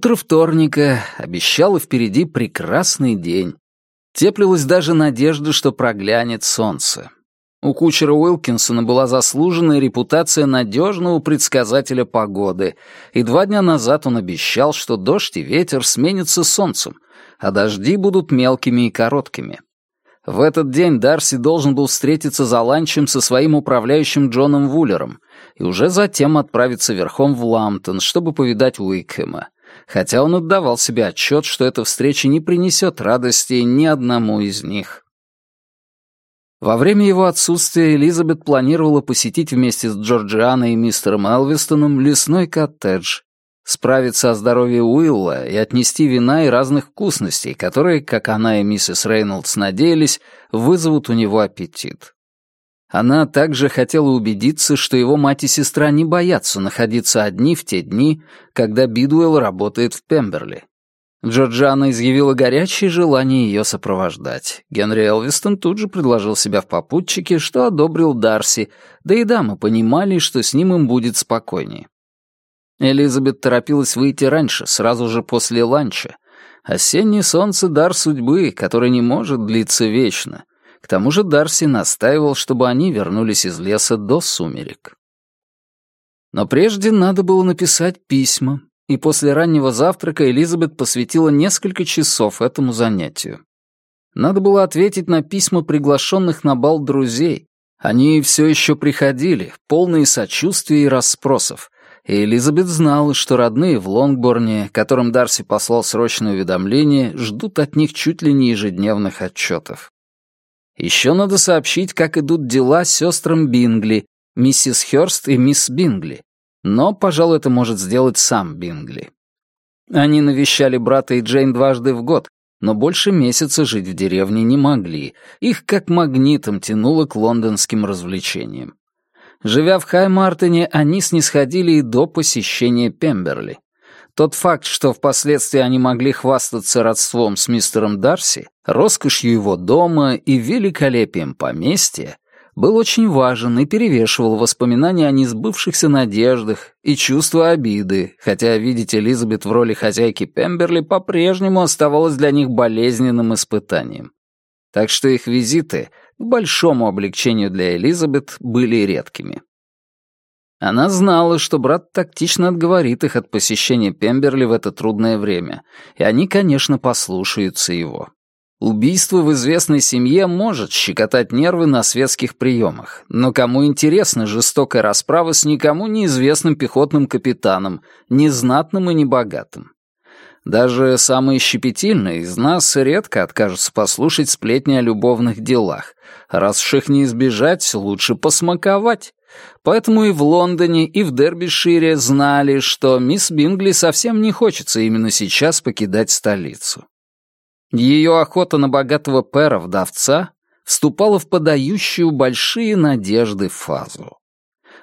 Утро вторника обещало впереди прекрасный день. Теплилась даже надежда, что проглянет солнце. У кучера Уилкинсона была заслуженная репутация надежного предсказателя погоды, и два дня назад он обещал, что дождь и ветер сменятся солнцем, а дожди будут мелкими и короткими. В этот день Дарси должен был встретиться за ланчем со своим управляющим Джоном Вуллером и уже затем отправиться верхом в Ламптон, чтобы повидать Уикхэма хотя он отдавал себе отчет, что эта встреча не принесет радости ни одному из них. Во время его отсутствия Элизабет планировала посетить вместе с Джорджианой и мистером Элвистоном лесной коттедж, справиться о здоровье Уилла и отнести вина и разных вкусностей, которые, как она и миссис Рейнольдс надеялись, вызовут у него аппетит. Она также хотела убедиться, что его мать и сестра не боятся находиться одни в те дни, когда Бидуэлл работает в Пемберли. Джорджана изъявила горячее желание ее сопровождать. Генри Элвистон тут же предложил себя в попутчике, что одобрил Дарси, да и дамы понимали, что с ним им будет спокойнее. Элизабет торопилась выйти раньше, сразу же после ланча. Осеннее солнце — дар судьбы, который не может длиться вечно, к тому же Дарси настаивал, чтобы они вернулись из леса до сумерек. Но прежде надо было написать письма, и после раннего завтрака Элизабет посвятила несколько часов этому занятию. Надо было ответить на письма приглашенных на бал друзей. Они все еще приходили, полные сочувствия и расспросов, и Элизабет знала, что родные в Лонгборне, которым Дарси послал срочное уведомление, ждут от них чуть ли не ежедневных отчетов. Еще надо сообщить, как идут дела с сестрам Бингли, миссис Хёрст и мисс Бингли. Но, пожалуй, это может сделать сам Бингли. Они навещали брата и Джейн дважды в год, но больше месяца жить в деревне не могли. Их как магнитом тянуло к лондонским развлечениям. Живя в Хаймартоне, они снисходили и до посещения Пемберли. Тот факт, что впоследствии они могли хвастаться родством с мистером Дарси, роскошью его дома и великолепием поместья, был очень важен и перевешивал воспоминания о несбывшихся надеждах и чувство обиды, хотя видеть Элизабет в роли хозяйки Пемберли по-прежнему оставалось для них болезненным испытанием. Так что их визиты, к большому облегчению для Элизабет, были редкими. Она знала, что брат тактично отговорит их от посещения Пемберли в это трудное время, и они, конечно, послушаются его. Убийство в известной семье может щекотать нервы на светских приемах, но кому интересна жестокая расправа с никому неизвестным пехотным капитаном, незнатным и небогатым? Даже самые щепетильные из нас редко откажутся послушать сплетни о любовных делах. Раз уж их не избежать, лучше посмаковать. Поэтому и в Лондоне, и в Дербишире знали, что мисс Бингли совсем не хочется именно сейчас покидать столицу. Ее охота на богатого пэра-вдовца вступала в подающую большие надежды фазу.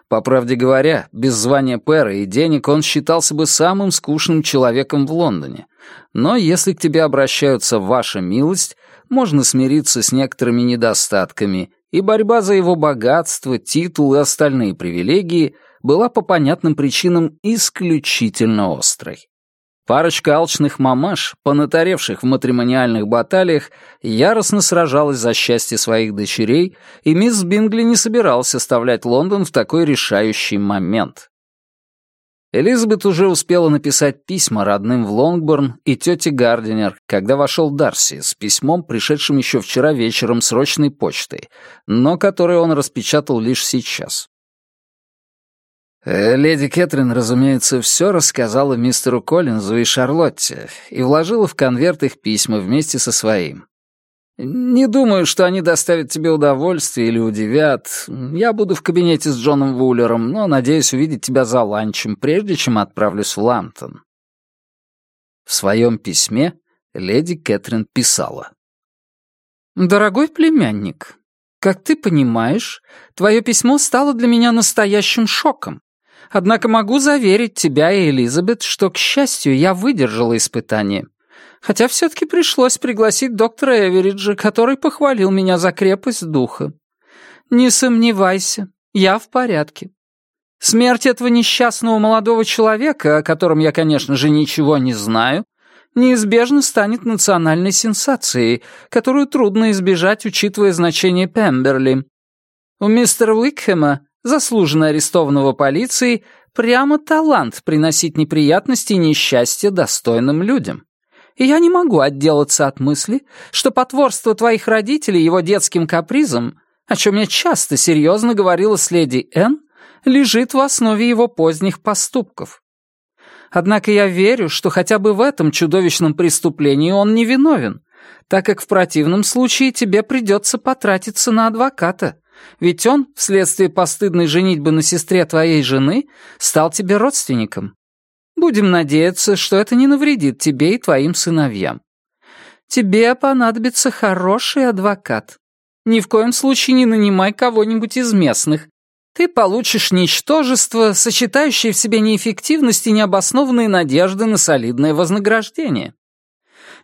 По правде говоря, без звания пэра и денег он считался бы самым скучным человеком в Лондоне. Но если к тебе обращаются «Ваша милость», можно смириться с некоторыми недостатками и борьба за его богатство, титул и остальные привилегии была по понятным причинам исключительно острой. Парочка алчных мамаш, понатаревших в матримониальных баталиях, яростно сражалась за счастье своих дочерей, и мисс Бингли не собиралась оставлять Лондон в такой решающий момент. Элизабет уже успела написать письма родным в Лонгборн и тете Гардинер, когда вошел Дарси с письмом, пришедшим еще вчера вечером срочной почтой, но которое он распечатал лишь сейчас. Э, леди Кэтрин, разумеется, все рассказала мистеру Коллинзу и Шарлотте и вложила в конверт их письма вместе со своим. Не думаю, что они доставят тебе удовольствие или удивят. Я буду в кабинете с Джоном Вуллером, но надеюсь увидеть тебя за ланчем, прежде чем отправлюсь в Лантон». В своем письме леди Кэтрин писала. «Дорогой племянник, как ты понимаешь, твое письмо стало для меня настоящим шоком. Однако могу заверить тебя и Элизабет, что, к счастью, я выдержала испытание» хотя все-таки пришлось пригласить доктора Эвериджа, который похвалил меня за крепость духа. Не сомневайся, я в порядке. Смерть этого несчастного молодого человека, о котором я, конечно же, ничего не знаю, неизбежно станет национальной сенсацией, которую трудно избежать, учитывая значение Пемберли. У мистера Уикхема, заслуженно арестованного полицией, прямо талант приносить неприятности и несчастья достойным людям и я не могу отделаться от мысли, что потворство твоих родителей его детским капризом, о чем мне часто серьезно говорила с леди Н, лежит в основе его поздних поступков. Однако я верю, что хотя бы в этом чудовищном преступлении он не виновен, так как в противном случае тебе придется потратиться на адвоката, ведь он, вследствие постыдной женитьбы на сестре твоей жены, стал тебе родственником. Будем надеяться, что это не навредит тебе и твоим сыновьям. Тебе понадобится хороший адвокат. Ни в коем случае не нанимай кого-нибудь из местных. Ты получишь ничтожество, сочетающее в себе неэффективность и необоснованные надежды на солидное вознаграждение.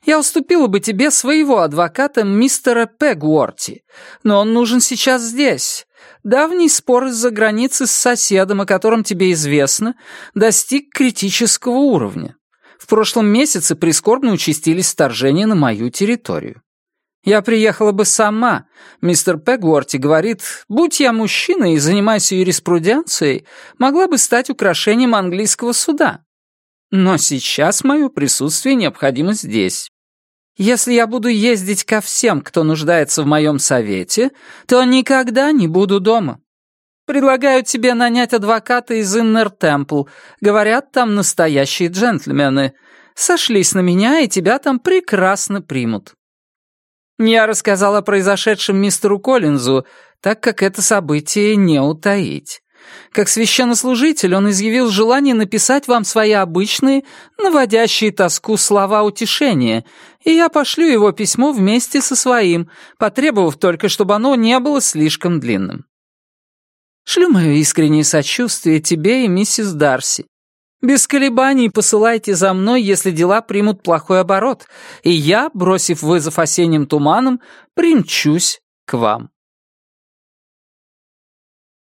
Я уступила бы тебе своего адвоката мистера Пегуорти, но он нужен сейчас здесь, Давний спор из-за границы с соседом, о котором тебе известно, достиг критического уровня. В прошлом месяце прискорбно участились вторжения на мою территорию. Я приехала бы сама. Мистер Пегворти говорит, будь я мужчиной и занимаюсь юриспруденцией, могла бы стать украшением английского суда. Но сейчас мое присутствие необходимо здесь. Если я буду ездить ко всем, кто нуждается в моем совете, то никогда не буду дома. Предлагаю тебе нанять адвоката из Иннер Темпл. Говорят, там настоящие джентльмены. Сошлись на меня, и тебя там прекрасно примут». Я рассказала о произошедшем мистеру Коллинзу, так как это событие не утаить. Как священнослужитель он изъявил желание написать вам свои обычные, наводящие тоску слова утешения, и я пошлю его письмо вместе со своим, потребовав только, чтобы оно не было слишком длинным. Шлю мое искреннее сочувствие тебе и миссис Дарси. Без колебаний посылайте за мной, если дела примут плохой оборот, и я, бросив вызов осенним туманам, примчусь к вам.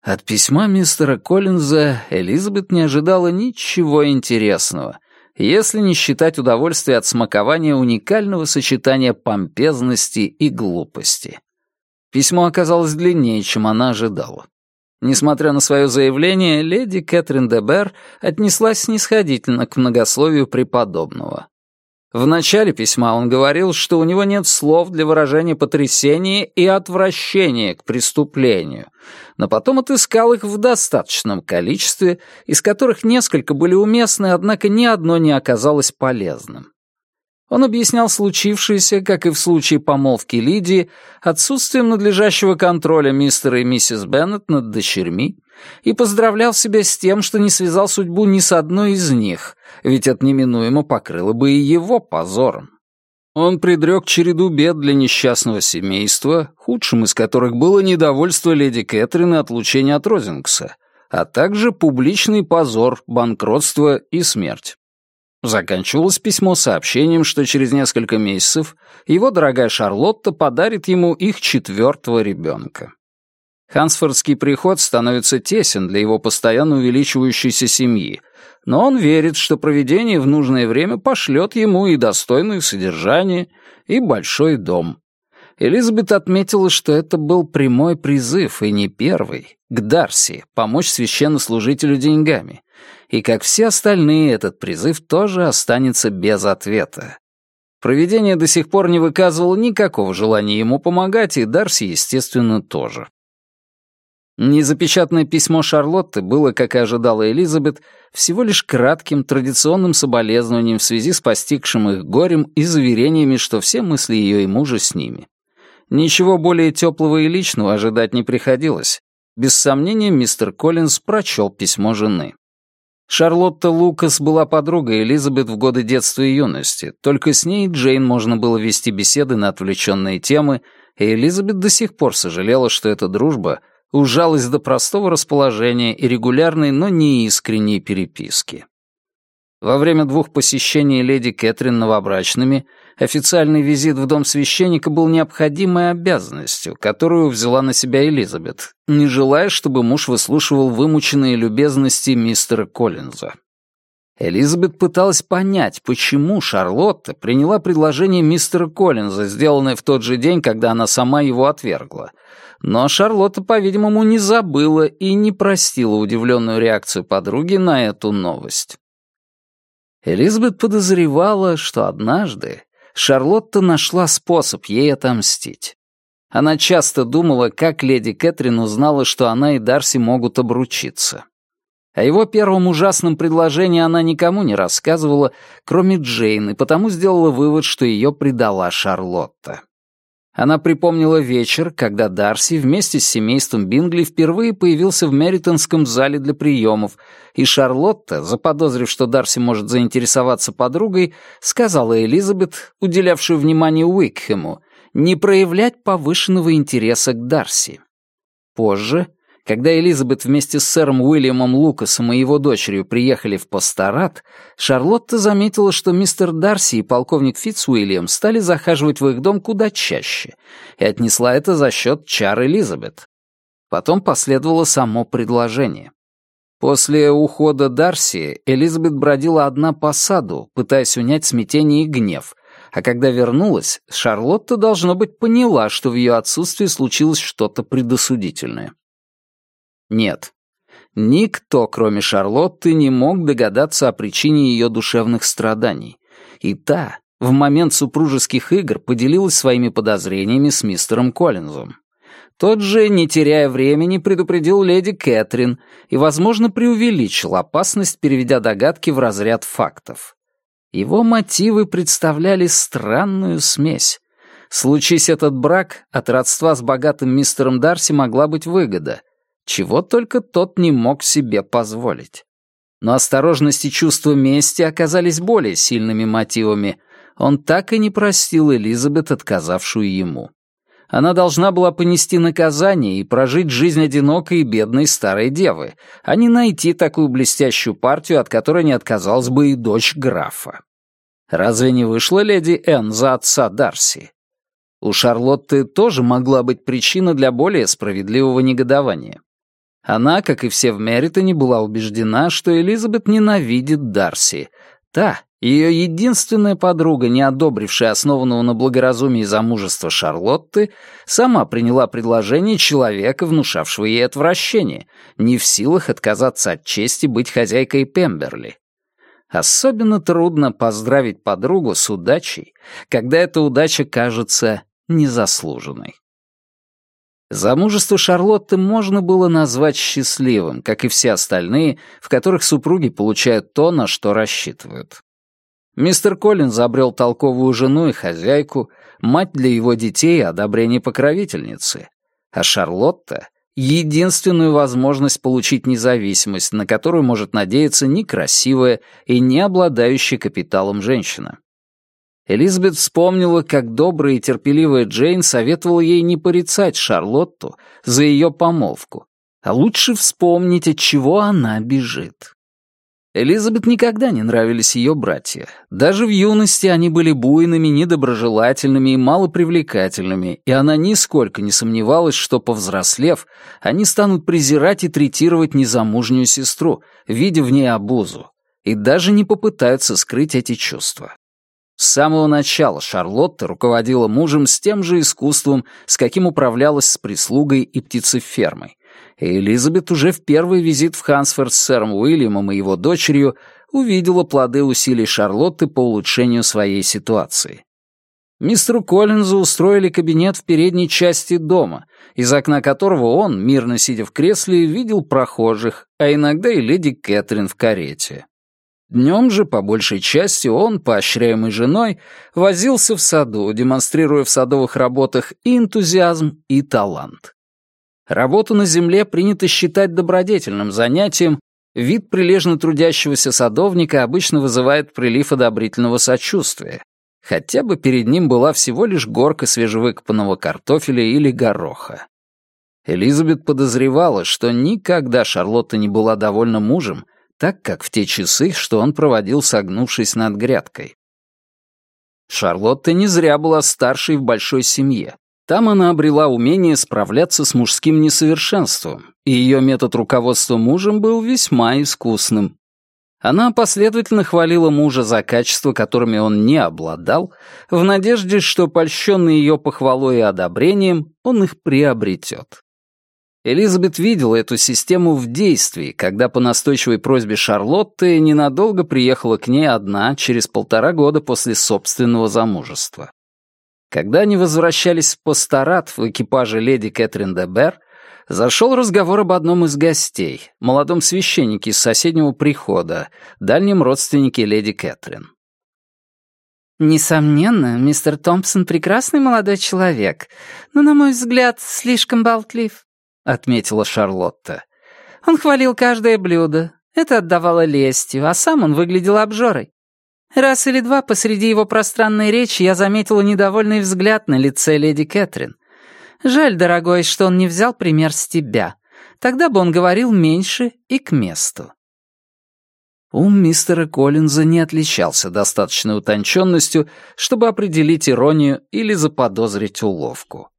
От письма мистера Коллинза Элизабет не ожидала ничего интересного, если не считать удовольствие от смакования уникального сочетания помпезности и глупости. Письмо оказалось длиннее, чем она ожидала. Несмотря на свое заявление, леди Кэтрин де Бер отнеслась снисходительно к многословию преподобного. В начале письма он говорил, что у него нет слов для выражения потрясения и отвращения к преступлению, но потом отыскал их в достаточном количестве, из которых несколько были уместны, однако ни одно не оказалось полезным. Он объяснял случившееся, как и в случае помолвки Лидии, отсутствием надлежащего контроля мистера и миссис Беннет над дочерьми и поздравлял себя с тем, что не связал судьбу ни с одной из них, ведь это неминуемо покрыло бы и его позором. Он предрек череду бед для несчастного семейства, худшим из которых было недовольство леди Кэтрин и отлучение от Розингса, а также публичный позор, банкротство и смерть. Заканчивалось письмо сообщением, что через несколько месяцев его дорогая Шарлотта подарит ему их четвертого ребенка. Хансфордский приход становится тесен для его постоянно увеличивающейся семьи, но он верит, что проведение в нужное время пошлет ему и достойное содержание, и большой дом. Элизабет отметила, что это был прямой призыв, и не первый, к Дарси, помочь священнослужителю деньгами, и как все остальные, этот призыв тоже останется без ответа. Проведение до сих пор не выказывало никакого желания ему помогать, и Дарси, естественно, тоже. Незапечатанное письмо Шарлотты было, как и ожидала Элизабет, всего лишь кратким традиционным соболезнованием в связи с постигшим их горем и заверениями, что все мысли ее и мужа с ними. Ничего более теплого и личного ожидать не приходилось. Без сомнения, мистер Коллинз прочел письмо жены. Шарлотта Лукас была подругой Элизабет в годы детства и юности. Только с ней Джейн можно было вести беседы на отвлеченные темы, и Элизабет до сих пор сожалела, что эта дружба ужалась до простого расположения и регулярной, но не искренней переписки. Во время двух посещений леди Кэтрин новобрачными – Официальный визит в дом священника был необходимой обязанностью, которую взяла на себя Элизабет, не желая, чтобы муж выслушивал вымученные любезности мистера Коллинза. Элизабет пыталась понять, почему Шарлотта приняла предложение мистера Коллинза, сделанное в тот же день, когда она сама его отвергла. Но Шарлотта, по-видимому, не забыла и не простила удивленную реакцию подруги на эту новость. Элизабет подозревала, что однажды Шарлотта нашла способ ей отомстить. Она часто думала, как леди Кэтрин узнала, что она и Дарси могут обручиться. О его первом ужасном предложении она никому не рассказывала, кроме Джейн, и потому сделала вывод, что ее предала Шарлотта. Она припомнила вечер, когда Дарси вместе с семейством Бингли впервые появился в Мэритонском зале для приемов, и Шарлотта, заподозрив, что Дарси может заинтересоваться подругой, сказала Элизабет, уделявшую внимание Уикхему, не проявлять повышенного интереса к Дарси. Позже когда Элизабет вместе с сэром Уильямом Лукасом и его дочерью приехали в пасторат, Шарлотта заметила, что мистер Дарси и полковник Фитц Уильям стали захаживать в их дом куда чаще, и отнесла это за счет чар Элизабет. Потом последовало само предложение. После ухода Дарси Элизабет бродила одна по саду, пытаясь унять смятение и гнев — а когда вернулась, Шарлотта, должно быть, поняла, что в ее отсутствии случилось что-то предосудительное. Нет. Никто, кроме Шарлотты, не мог догадаться о причине ее душевных страданий. И та в момент супружеских игр поделилась своими подозрениями с мистером Коллинзом. Тот же, не теряя времени, предупредил леди Кэтрин и, возможно, преувеличил опасность, переведя догадки в разряд фактов. Его мотивы представляли странную смесь. Случись этот брак, от родства с богатым мистером Дарси могла быть выгода — чего только тот не мог себе позволить. Но осторожность и чувство мести оказались более сильными мотивами. Он так и не простил Элизабет, отказавшую ему. Она должна была понести наказание и прожить жизнь одинокой и бедной старой девы, а не найти такую блестящую партию, от которой не отказалась бы и дочь графа. Разве не вышла леди Энн за отца Дарси? У Шарлотты тоже могла быть причина для более справедливого негодования. Она, как и все в Меритоне, была убеждена, что Элизабет ненавидит Дарси. Та, ее единственная подруга, не одобрившая основанного на благоразумии замужества Шарлотты, сама приняла предложение человека, внушавшего ей отвращение, не в силах отказаться от чести быть хозяйкой Пемберли. Особенно трудно поздравить подругу с удачей, когда эта удача кажется незаслуженной. Замужество Шарлотты можно было назвать счастливым, как и все остальные, в которых супруги получают то, на что рассчитывают. Мистер Коллин забрел толковую жену и хозяйку, мать для его детей и одобрение покровительницы. А Шарлотта — единственную возможность получить независимость, на которую может надеяться некрасивая и не обладающая капиталом женщина. Элизабет вспомнила, как добрая и терпеливая Джейн советовала ей не порицать Шарлотту за ее помолвку, а лучше вспомнить, от чего она бежит. Элизабет никогда не нравились ее братья. Даже в юности они были буйными, недоброжелательными и малопривлекательными, и она нисколько не сомневалась, что, повзрослев, они станут презирать и третировать незамужнюю сестру, видя в ней обузу, и даже не попытаются скрыть эти чувства. С самого начала Шарлотта руководила мужем с тем же искусством, с каким управлялась с прислугой и птицефермой. И Элизабет уже в первый визит в Хансфорд с сэром Уильямом и его дочерью увидела плоды усилий Шарлотты по улучшению своей ситуации. Мистеру Коллинзу устроили кабинет в передней части дома, из окна которого он, мирно сидя в кресле, видел прохожих, а иногда и леди Кэтрин в карете. Днем же, по большей части, он, поощряемый женой, возился в саду, демонстрируя в садовых работах и энтузиазм, и талант. Работу на земле принято считать добродетельным занятием, вид прилежно трудящегося садовника обычно вызывает прилив одобрительного сочувствия, хотя бы перед ним была всего лишь горка свежевыкопанного картофеля или гороха. Элизабет подозревала, что никогда Шарлотта не была довольна мужем, так как в те часы, что он проводил, согнувшись над грядкой. Шарлотта не зря была старшей в большой семье. Там она обрела умение справляться с мужским несовершенством, и ее метод руководства мужем был весьма искусным. Она последовательно хвалила мужа за качества, которыми он не обладал, в надежде, что, польщенный ее похвалой и одобрением, он их приобретет. Элизабет видела эту систему в действии, когда по настойчивой просьбе Шарлотты ненадолго приехала к ней одна через полтора года после собственного замужества. Когда они возвращались в постарат в экипаже леди Кэтрин де Бер, зашел разговор об одном из гостей, молодом священнике из соседнего прихода, дальнем родственнике леди Кэтрин. «Несомненно, мистер Томпсон прекрасный молодой человек, но, на мой взгляд, слишком болтлив. — отметила Шарлотта. «Он хвалил каждое блюдо. Это отдавало лестью, а сам он выглядел обжорой. Раз или два посреди его пространной речи я заметила недовольный взгляд на лице леди Кэтрин. Жаль, дорогой, что он не взял пример с тебя. Тогда бы он говорил меньше и к месту». Ум мистера Коллинза не отличался достаточной утонченностью, чтобы определить иронию или заподозрить уловку.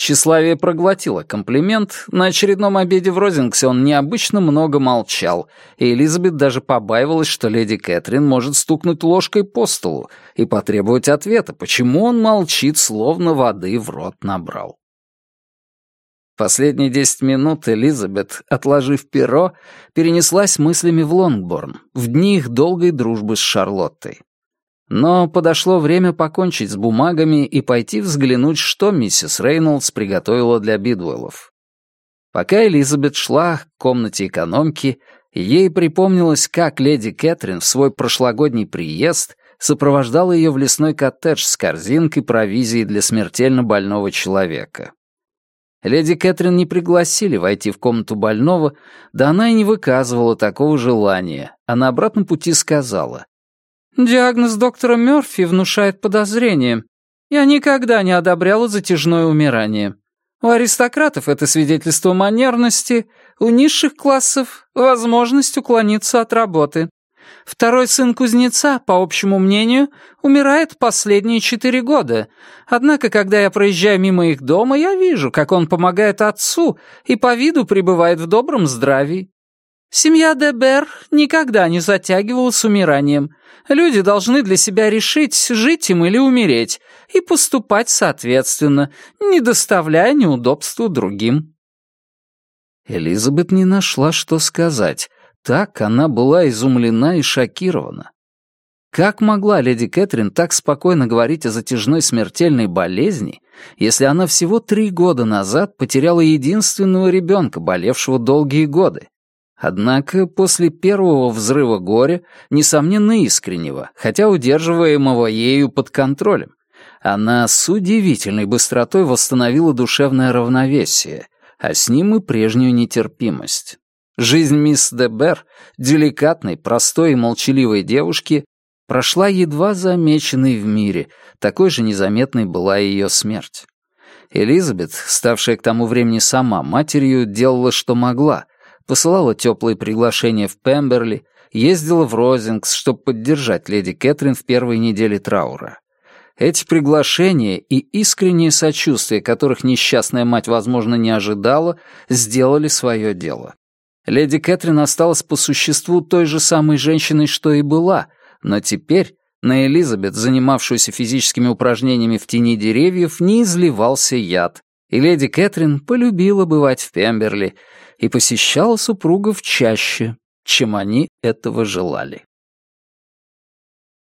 Тщеславие проглотило комплимент, на очередном обеде в Розингсе он необычно много молчал, и Элизабет даже побаивалась, что леди Кэтрин может стукнуть ложкой по столу и потребовать ответа, почему он молчит, словно воды в рот набрал. Последние десять минут Элизабет, отложив перо, перенеслась мыслями в Лонгборн, в дни их долгой дружбы с Шарлоттой. Но подошло время покончить с бумагами и пойти взглянуть, что миссис Рейнольдс приготовила для Бидвеллов. Пока Элизабет шла к комнате экономки, ей припомнилось, как леди Кэтрин в свой прошлогодний приезд сопровождала ее в лесной коттедж с корзинкой провизии для смертельно больного человека. Леди Кэтрин не пригласили войти в комнату больного, да она и не выказывала такого желания, а на обратном пути сказала Диагноз доктора Мёрфи внушает подозрение. Я никогда не одобряла затяжное умирание. У аристократов это свидетельство манерности, у низших классов — возможность уклониться от работы. Второй сын кузнеца, по общему мнению, умирает последние четыре года. Однако, когда я проезжаю мимо их дома, я вижу, как он помогает отцу и по виду пребывает в добром здравии. Семья Дебер никогда не затягивала с умиранием. Люди должны для себя решить, жить им или умереть, и поступать соответственно, не доставляя неудобству другим. Элизабет не нашла, что сказать. Так она была изумлена и шокирована. Как могла леди Кэтрин так спокойно говорить о затяжной смертельной болезни, если она всего три года назад потеряла единственного ребенка, болевшего долгие годы? Однако после первого взрыва горя, несомненно искреннего, хотя удерживаемого ею под контролем, она с удивительной быстротой восстановила душевное равновесие, а с ним и прежнюю нетерпимость. Жизнь мисс Дебер, деликатной, простой и молчаливой девушки, прошла едва замеченной в мире, такой же незаметной была ее смерть. Элизабет, ставшая к тому времени сама матерью, делала, что могла, посылала теплые приглашения в Пемберли, ездила в Розингс, чтобы поддержать леди Кэтрин в первой неделе траура. Эти приглашения и искренние сочувствия, которых несчастная мать, возможно, не ожидала, сделали свое дело. Леди Кэтрин осталась по существу той же самой женщиной, что и была, но теперь на Элизабет, занимавшуюся физическими упражнениями в тени деревьев, не изливался яд, и леди Кэтрин полюбила бывать в Пемберли и посещала супругов чаще, чем они этого желали.